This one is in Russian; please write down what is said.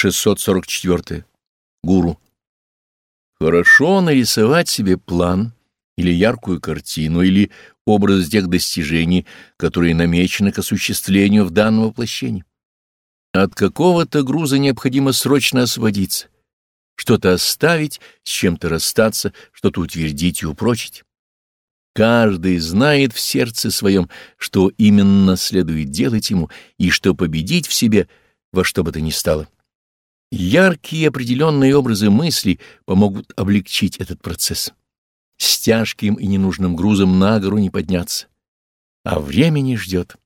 644. Гуру. Хорошо нарисовать себе план или яркую картину, или образ тех достижений, которые намечены к осуществлению в данном воплощении. От какого-то груза необходимо срочно освободиться, что-то оставить, с чем-то расстаться, что-то утвердить и упрочить. Каждый знает в сердце своем, что именно следует делать ему и что победить в себе во что бы то ни стало. Яркие определенные образы мысли помогут облегчить этот процесс. С тяжким и ненужным грузом на гору не подняться. А времени ждет.